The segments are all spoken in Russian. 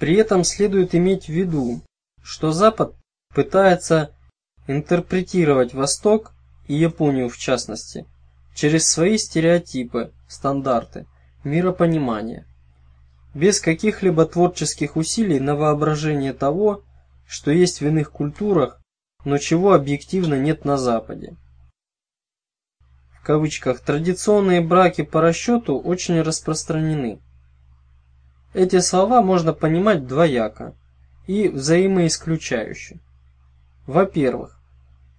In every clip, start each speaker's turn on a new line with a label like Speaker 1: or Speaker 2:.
Speaker 1: При этом следует иметь в виду, что Запад пытается интерпретировать Восток и Японию в частности через свои стереотипы, стандарты, миропонимание, без каких-либо творческих усилий на воображение того, что есть в иных культурах, но чего объективно нет на Западе. В кавычках традиционные браки по расчету очень распространены. Эти слова можно понимать двояко и взаимоисключающе. Во-первых,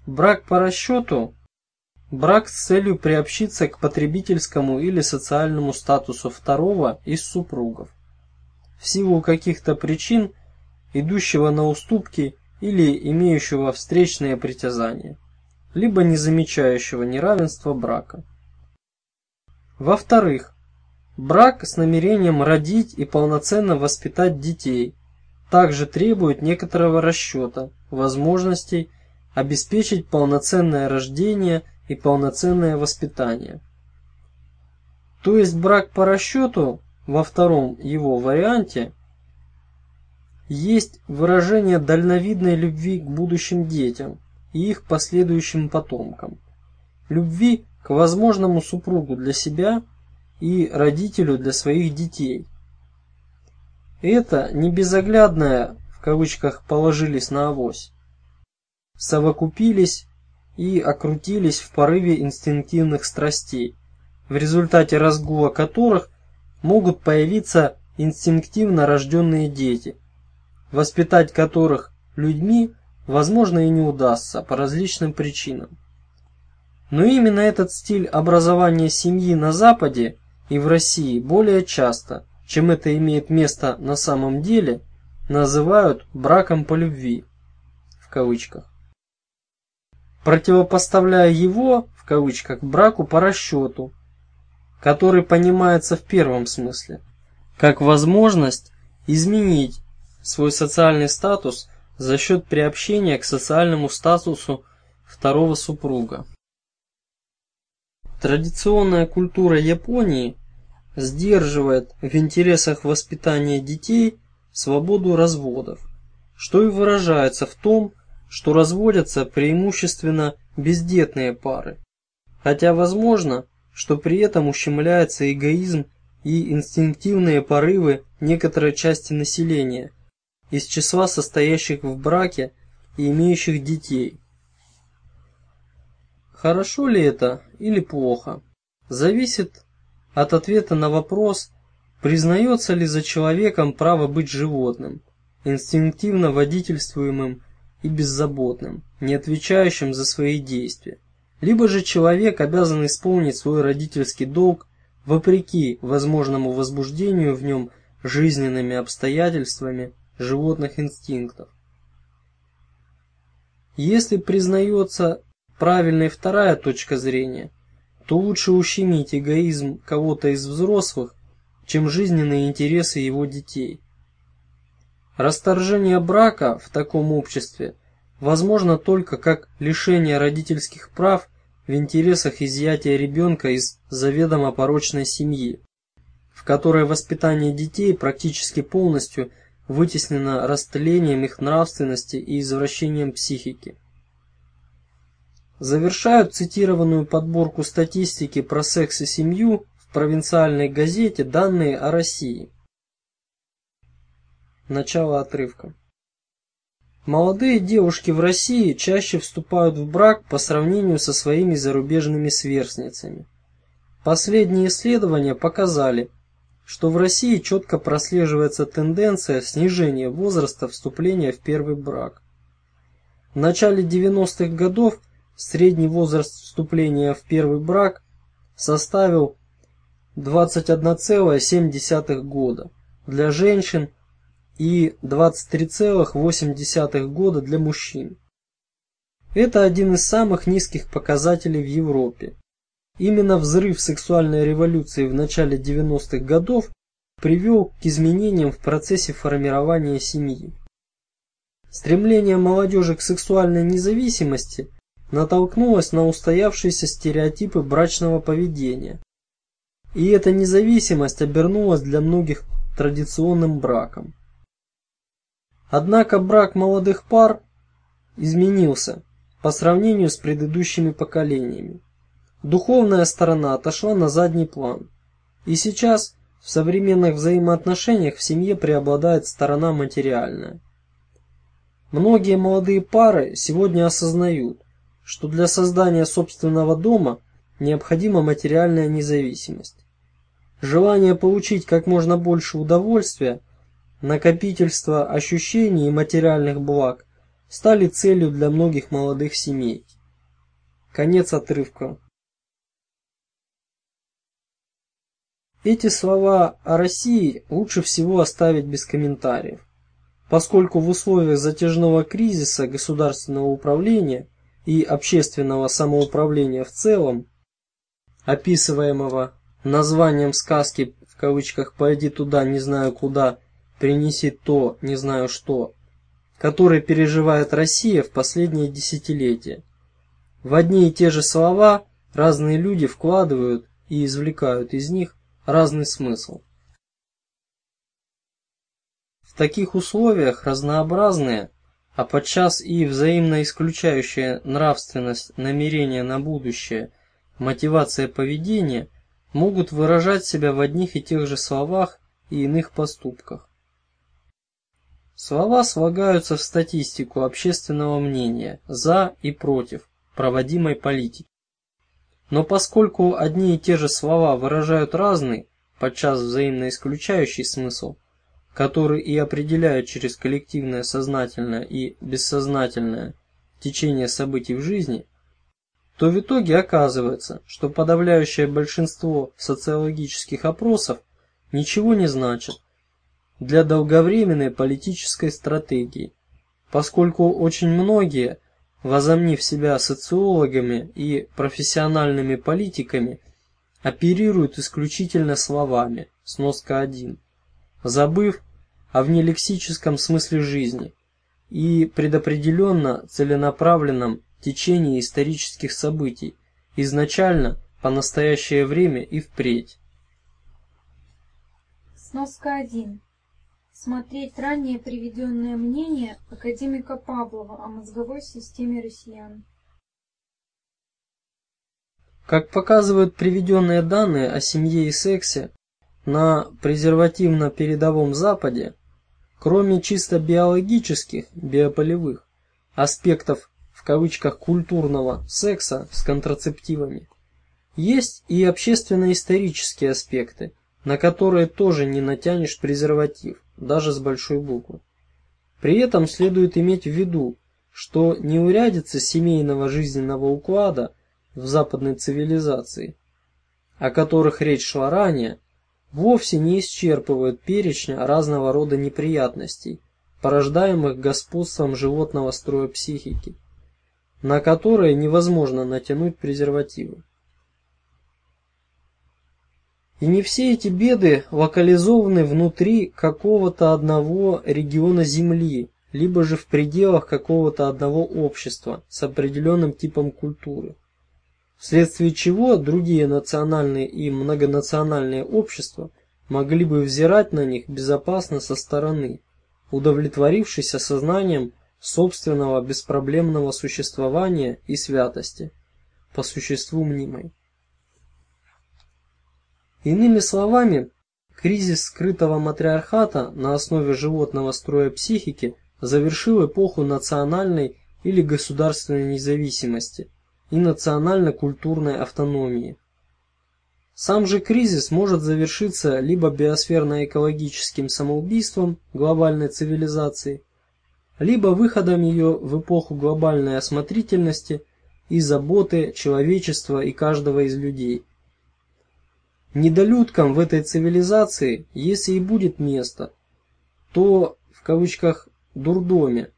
Speaker 1: брак по расчету – брак с целью приобщиться к потребительскому или социальному статусу второго из супругов. В силу каких-то причин, идущего на уступки или имеющего встречные притязания, либо не замечающего неравенства брака. Во-вторых, Брак с намерением родить и полноценно воспитать детей также требует некоторого расчета, возможностей обеспечить полноценное рождение и полноценное воспитание. То есть брак по расчету во втором его варианте есть выражение дальновидной любви к будущим детям и их последующим потомкам, любви к возможному супругу для себя и родителю для своих детей. Это не безоглядное, в кавычках, положились на авось. Совокупились и окрутились в порыве инстинктивных страстей, в результате разгула которых могут появиться инстинктивно рожденные дети, воспитать которых людьми, возможно, и не удастся по различным причинам. Но именно этот стиль образования семьи на Западе и в России более часто, чем это имеет место на самом деле, называют браком по любви в кавычках. Противопоставляя его в кавычках браку по расчету, который понимается в первом смысле, как возможность изменить свой социальный статус за счет приобщения к социальному статусу второго супруга. Традиционная культура Японии сдерживает в интересах воспитания детей свободу разводов, что и выражается в том, что разводятся преимущественно бездетные пары, хотя возможно, что при этом ущемляется эгоизм и инстинктивные порывы некоторой части населения из числа состоящих в браке и имеющих детей. Хорошо ли это или плохо, зависит от ответа на вопрос, признается ли за человеком право быть животным, инстинктивно водительствуемым и беззаботным, не отвечающим за свои действия. Либо же человек обязан исполнить свой родительский долг вопреки возможному возбуждению в нем жизненными обстоятельствами животных инстинктов. Если признается правильной вторая точка зрения – то лучше ущемить эгоизм кого-то из взрослых, чем жизненные интересы его детей. Расторжение брака в таком обществе возможно только как лишение родительских прав в интересах изъятия ребенка из заведомо порочной семьи, в которой воспитание детей практически полностью вытеснено растлением их нравственности и извращением психики завершают цитированную подборку статистики про секс и семью в провинциальной газете данные о России. Начало отрывка. Молодые девушки в России чаще вступают в брак по сравнению со своими зарубежными сверстницами. Последние исследования показали, что в России четко прослеживается тенденция снижения возраста вступления в первый брак. В начале 90-х годов Средний возраст вступления в первый брак составил 21,7 года для женщин и 23,8 года для мужчин. Это один из самых низких показателей в Европе. Именно взрыв сексуальной революции в начале 90-х годов привел к изменениям в процессе формирования семьи. Стремление молодежи к сексуальной независимости натолкнулась на устоявшиеся стереотипы брачного поведения. И эта независимость обернулась для многих традиционным браком. Однако брак молодых пар изменился по сравнению с предыдущими поколениями. Духовная сторона отошла на задний план. И сейчас в современных взаимоотношениях в семье преобладает сторона материальная. Многие молодые пары сегодня осознают, что для создания собственного дома необходима материальная независимость. Желание получить как можно больше удовольствия, накопительство ощущений и материальных благ стали целью для многих молодых семей. Конец отрывка. Эти слова о России лучше всего оставить без комментариев, поскольку в условиях затяжного кризиса государственного управления и общественного самоуправления в целом, описываемого названием сказки в кавычках «Пойди туда, не знаю куда, принеси то, не знаю что», который переживает Россия в последние десятилетия. В одни и те же слова разные люди вкладывают и извлекают из них разный смысл. В таких условиях разнообразные, а подчас и взаимно исключающие нравственность намерения на будущее, мотивация поведения могут выражать себя в одних и тех же словах и иных поступках. Слова слагаются в статистику общественного мнения за и против проводимой политики. Но поскольку одни и те же слова выражают разный, подчас взаимно исключающий смысл, который и определяет через коллективное сознательное и бессознательное течение событий в жизни, то в итоге оказывается, что подавляющее большинство социологических опросов ничего не значит, для долговременной политической стратегии, поскольку очень многие, возомнив себя социологами и профессиональными политиками, оперируют исключительно словами, сноска 1, забыв о внелексическом смысле жизни и предопределенно целенаправленном течении исторических событий, изначально, по настоящее время и впредь.
Speaker 2: Сноска 1. Смотреть ранее приведенное мнение академика Павлова о мозговой системе россиян.
Speaker 1: Как показывают приведенные данные о семье и сексе на презервативно-передовом Западе, кроме чисто биологических, биополевых аспектов в кавычках культурного секса с контрацептивами, есть и общественно-исторические аспекты, на которые тоже не натянешь презерватив даже с большой буквы. При этом следует иметь в виду, что неурядицы семейного жизненного уклада в западной цивилизации, о которых речь шла ранее, вовсе не исчерпывают перечня разного рода неприятностей, порождаемых господством животного строя психики, на которые невозможно натянуть презервативы. И не все эти беды локализованы внутри какого-то одного региона Земли, либо же в пределах какого-то одного общества с определенным типом культуры. Вследствие чего другие национальные и многонациональные общества могли бы взирать на них безопасно со стороны, удовлетворившись осознанием собственного беспроблемного существования и святости, по существу мнимой. Иными словами, кризис скрытого матриархата на основе животного строя психики завершил эпоху национальной или государственной независимости и национально-культурной автономии. Сам же кризис может завершиться либо биосферно-экологическим самоубийством глобальной цивилизации, либо выходом ее в эпоху глобальной осмотрительности и заботы человечества и каждого из людей – Недолюдкам в этой цивилизации, если и будет место, то в кавычках дурдоме,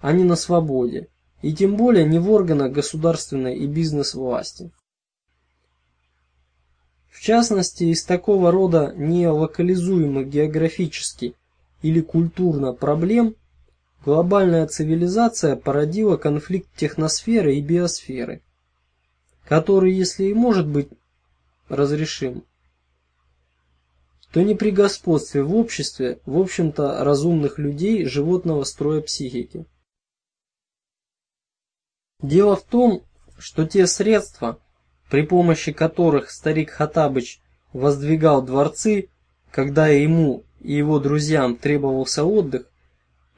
Speaker 1: а не на свободе, и тем более не в органах государственной и бизнес-власти. В частности, из такого рода нелокализуемых географически или культурно проблем глобальная цивилизация породила конфликт техносферы и биосферы, который, если и может быть разрешим, то не при господстве в обществе, в общем-то, разумных людей животного строя психики. Дело в том, что те средства, при помощи которых старик Хатабыч воздвигал дворцы, когда ему и его друзьям требовался отдых,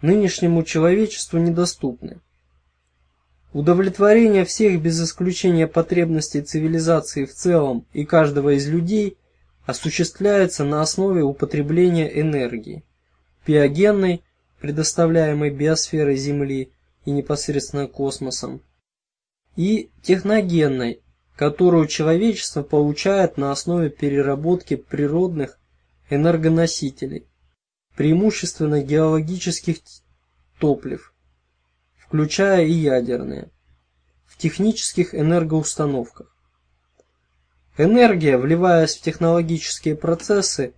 Speaker 1: нынешнему человечеству недоступны. Удовлетворение всех без исключения потребностей цивилизации в целом и каждого из людей осуществляется на основе употребления энергии, биогенной, предоставляемой биосферой Земли и непосредственно космосом, и техногенной, которую человечество получает на основе переработки природных энергоносителей, преимущественно геологических топлив, включая и ядерные, в технических энергоустановках. Энергия, вливаясь в технологические процессы,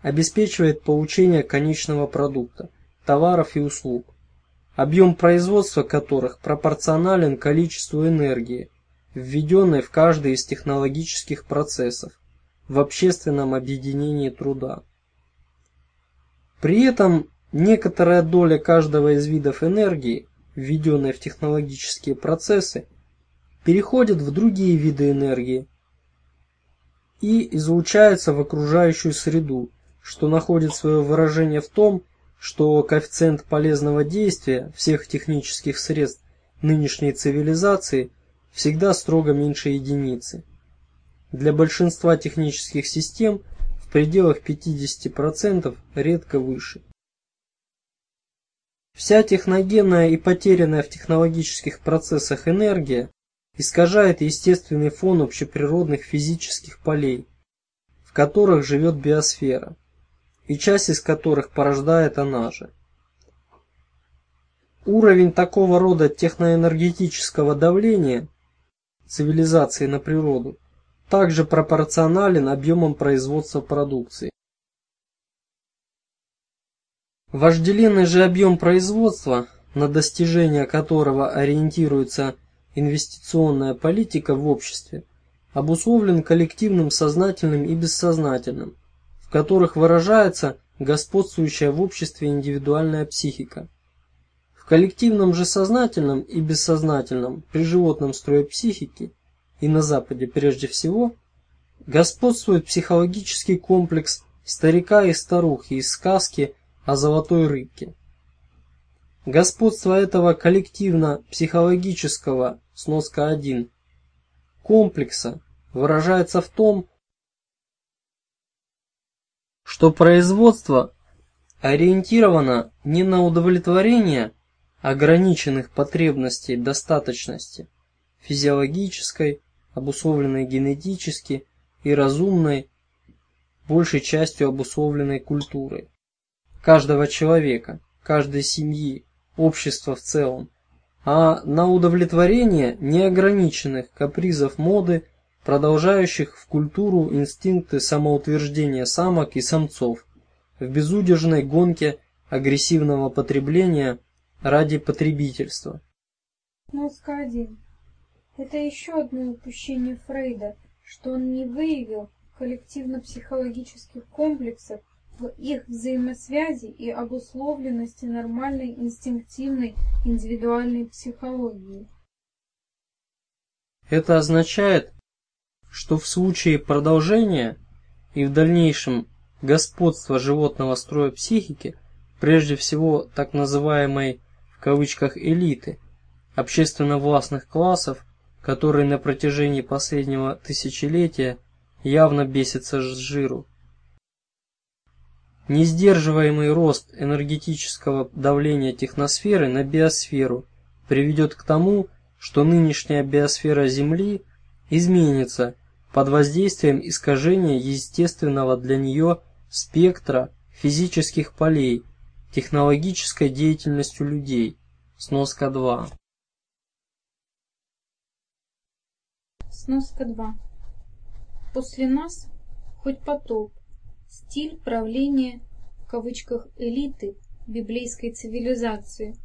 Speaker 1: обеспечивает получение конечного продукта, товаров и услуг, объем производства которых пропорционален количеству энергии, введенной в каждый из технологических процессов в общественном объединении труда. При этом некоторая доля каждого из видов энергии, введенной в технологические процессы, переходит в другие виды энергии и излучается в окружающую среду, что находит свое выражение в том, что коэффициент полезного действия всех технических средств нынешней цивилизации всегда строго меньше единицы. Для большинства технических систем в пределах 50%, редко выше. Вся техногенная и потерянная в технологических процессах энергия искажает естественный фон общеприродных физических полей, в которых живет биосфера, и часть из которых порождает она же. Уровень такого рода техноэнергетического давления цивилизации на природу также пропорционален объемам производства продукции. Вожделенный же объем производства, на достижение которого ориентируется инвестиционная политика в обществе, обусловлен коллективным сознательным и бессознательным, в которых выражается господствующая в обществе индивидуальная психика. В коллективном же сознательном и бессознательном при животном строе психики и на Западе прежде всего, господствует психологический комплекс старика и старухи из сказки о золотой рыбке. Господство этого коллективно-психологического сноска 1 комплекса выражается в том, что производство ориентировано не на удовлетворение ограниченных потребностей достаточности физиологической, обусловленной генетически и разумной, большей частью обусловленной культурой. Каждого человека, каждой семьи, общества в целом, а на удовлетворение неограниченных капризов моды, продолжающих в культуру инстинкты самоутверждения самок и самцов в безудержной гонке агрессивного потребления ради потребительства.
Speaker 2: Носка 1. Это еще одно упущение Фрейда, что он не выявил коллективно-психологических комплексов в их взаимосвязи и обусловленности нормальной инстинктивной индивидуальной психологии.
Speaker 1: Это означает, что в случае продолжения и в дальнейшем господства животного строя психики, прежде всего так называемой в кавычках элиты, общественно властных классов, который на протяжении последнего тысячелетия явно бесится с жиру. Несдерживаемый рост энергетического давления техносферы на биосферу приведет к тому, что нынешняя биосфера Земли изменится под воздействием искажения естественного для нее спектра физических полей технологической деятельностью людей. Сноска 2.
Speaker 2: Сноска 2. После нас хоть потоп. Стиль правления в кавычках элиты библейской цивилизации.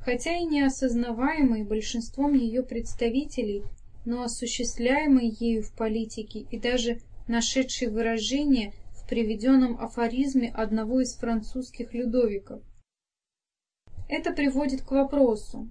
Speaker 2: Хотя и неосознаваемый большинством ее представителей, но осуществляемый ею в политике и даже нашедший выражение в приведенном афоризме одного из французских Людовиков. Это приводит к вопросу,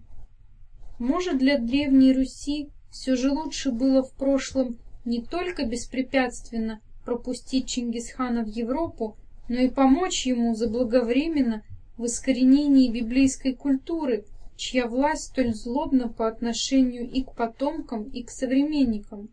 Speaker 2: может для Древней Руси все же лучше было в прошлом не только беспрепятственно пропустить Чингисхана в Европу, но и помочь ему заблаговременно в искоренении библейской культуры, чья власть столь злобна по отношению и к потомкам, и к современникам.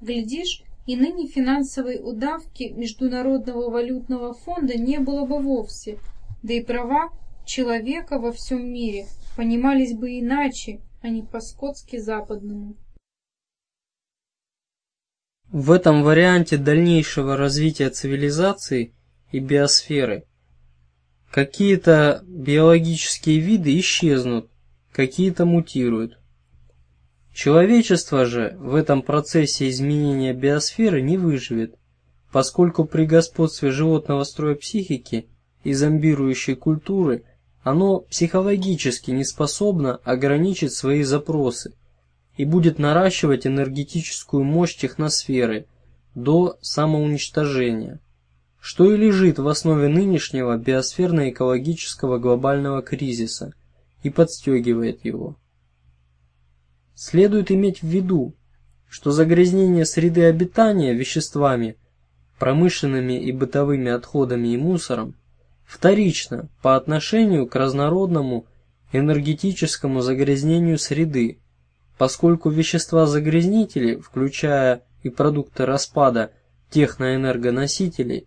Speaker 2: Глядишь, и ныне финансовой удавки Международного валютного фонда не было бы вовсе, да и права человека во всем мире понимались бы иначе, а не по-скотски западному.
Speaker 1: В этом варианте дальнейшего развития цивилизации и биосферы какие-то биологические виды исчезнут, какие-то мутируют. Человечество же в этом процессе изменения биосферы не выживет, поскольку при господстве животного строя психики и зомбирующей культуры оно психологически не способно ограничить свои запросы и будет наращивать энергетическую мощь техносферы до самоуничтожения, что и лежит в основе нынешнего биосферно-экологического глобального кризиса и подстегивает его. Следует иметь в виду, что загрязнение среды обитания веществами, промышленными и бытовыми отходами и мусором вторично по отношению к разнородному энергетическому загрязнению среды, поскольку вещества-загрязнители, включая и продукты распада техноэнергоносителей,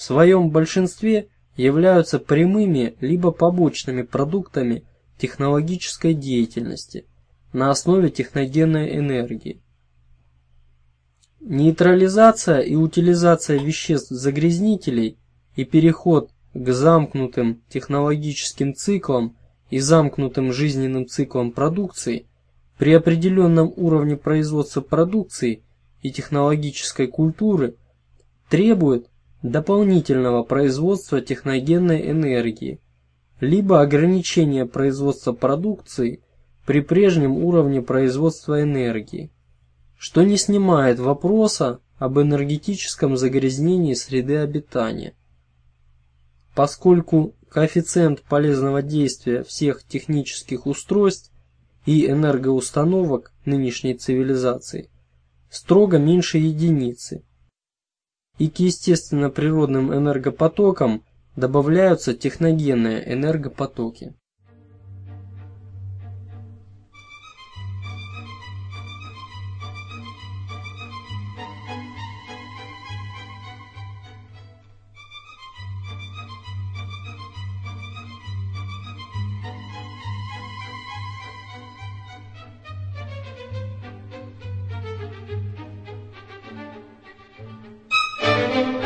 Speaker 1: в своем большинстве являются прямыми либо побочными продуктами технологической деятельности на основе техногенной энергии. Нейтрализация и утилизация веществ-загрязнителей и переход к замкнутым технологическим циклам и замкнутым жизненным циклам продукции при определенном уровне производства продукции и технологической культуры требует дополнительного производства техногенной энергии, либо ограничения производства продукции при прежнем уровне производства энергии, что не снимает вопроса об энергетическом загрязнении среды обитания. Поскольку коэффициент полезного действия всех технических устройств и энергоустановок нынешней цивилизации строго меньше единицы, и к естественно природным энергопотокам добавляются техногенные энергопотоки.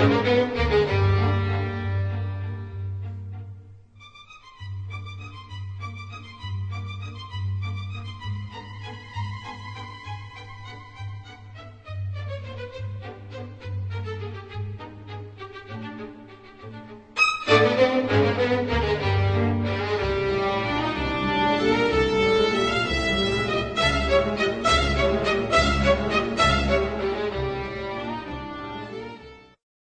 Speaker 1: Música